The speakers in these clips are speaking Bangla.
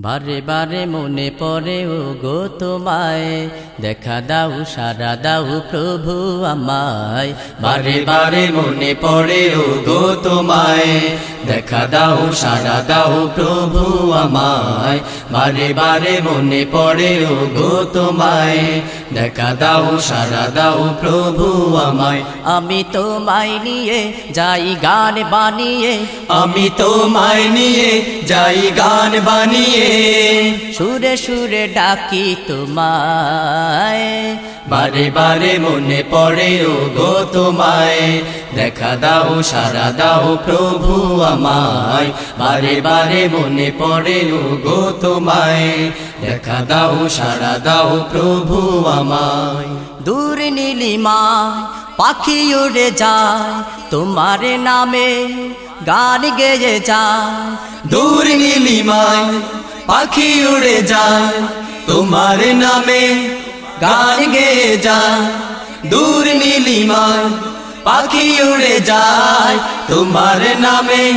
বারে বারে মনে পড়ে ও গো তোমায়। দেখা দাও সারা দাও প্রভু আমায়। বারে বারে মনে পড়ে ও গো তোমায়। দেখা দাও সারা দাও প্রভু আমায়। বারে বারে মনে পড়ে ও গো তোমায়। দেখা দাও সারা দাও প্রভু আমায়। আমি তোমায় নিয়ে যাই গান বানিয়ে। আমি তোমায় নিয়ে যাই গান বানিয়ে। সুরে সুরে ডাকি তোমায়। বারে বারে মনে পড়ে ও গো তোমায়। দেখা দাও, সারা দাও, প্রভু আমায়। বারে বারে মনে পড়ে ও গো তোমায়। দেখা দাও, সারা দাও, প্রভু আমায়। দূর নীলিমা পাখি উড়ে যায়, তোমার নামে গান গেয়ে যায়। দূর নীলিমায় পাখি উড়ে যায় তোমার নামে গান গেয়ে যায়। দূর নীলিমায় পাখি উড়ে যায় তোমার নামে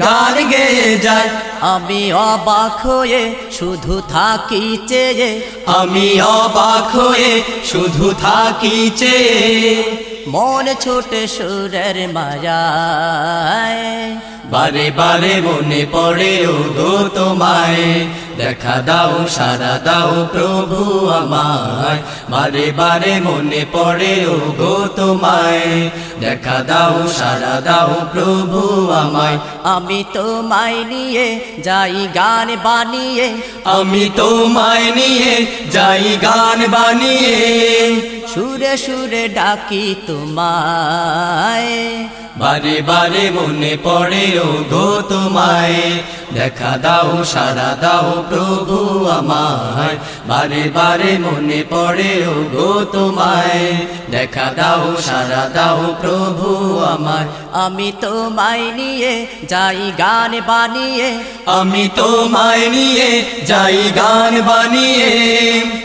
গান গেয়ে যায়। আমি অবাক হয়ে শুধু থাকি চেয়ে। আমি অবাক হয়ে শুধু থাকি চেয়ে। মন ছোটে সুরের মায়ায় বারে বারে মনে পড়ে ও তোমায়। দেখা দাও, সারা দাও প্রভু আমায়। বারে বারে মনে পড়ে ও গো তোমায়। দেখা দাও, সারা দাও প্রভু আমায়। আমি তোমায় নিয়ে যাই গান বানিয়ে। আমি তোমায় নিয়ে যাই গান বানিয়ে। সুরে সুরে ডাকি তোমায়। বারে বারে মনে পড়ে, ও গো তোমায়। দেখা দাও, সারা দাও, প্রভু আমায়। বারে বারে মনে পড়ে, ও গো তোমায়। দেখা দাও, সারা দাও, প্রভু আমায় আমি তোমায় নিয়ে যাই গান বানিয়ে। আমি তোমায় নিয়ে যাই গান বানিয়ে।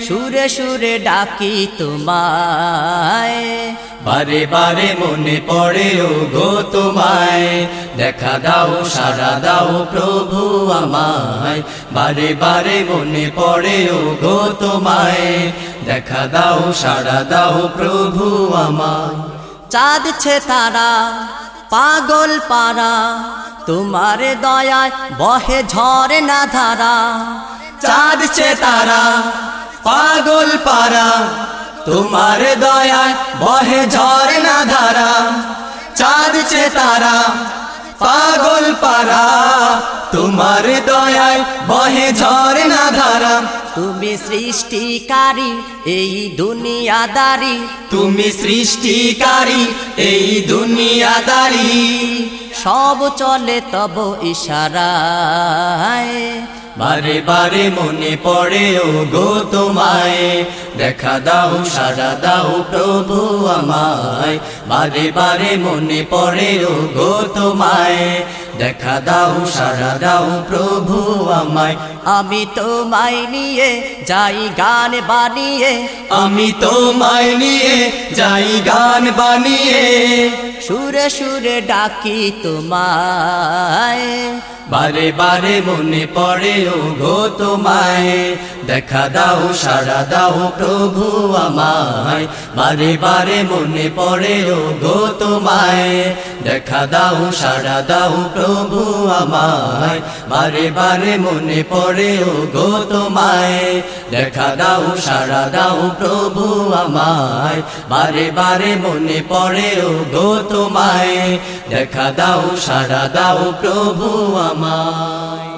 সুরে সুরে ডাকি তোমায়। বারে বারে মনে পড়ে ও গো তোমায়। দেখা দাও সারা দাও প্রভু আমায়। বারে বারে মনে পড়ে ও গো তোমায়। দেখা দাও সারা দাও প্রভু আমায়। চাঁদ ছে তারা, পাগল পারা। তোমার দয়ায় বহে ঝরে না ধারা। চাঁদছে তারা, পাগল পারা। তোমার দয়ায় বহে ঝরে না ধারা। চাঁদছে তারা, পাগল পারা। তোমার দয়ায় বহে ঝরে না ধারা। তুমি সৃষ্টিকারী এই দুনিয়াদারি। তুমি সৃষ্টিকারী এই দুনিয়াদারি। সব চলে তব ইশারায়। বারে বারে মনে পড়ে ও গো তোমায়। দেখা দাও সারা দাও প্রভু আমায়। বারে বারে মনে পড়ে ও গো তোমায়। দেখা দাও সারা দাও প্রভু আমায়। আমি তোমায় নিয়ে যাই গান বানিয়ে। আমি তোমায় নিয়ে যাই গান বানিয়ে। সুরে সুরে ডাকি তোমায়। বারে বারে মনে পড়ে ও গো তোমায়। দেখা দাও সারা দাও প্রভু আমায়। বারে বারে মনে পড়ে ও গো তোমায়। দেখা দাও সারা দাও প্রভু আমায়। বারে বারে মনে পড়ে ও গো তোমায়। দেখা দাও সারা দাও প্রভু আমায়। বারে বারে মনে পড়ে ও গো তোমায়। দেখা দাও সারা দাও প্রভু আমায়।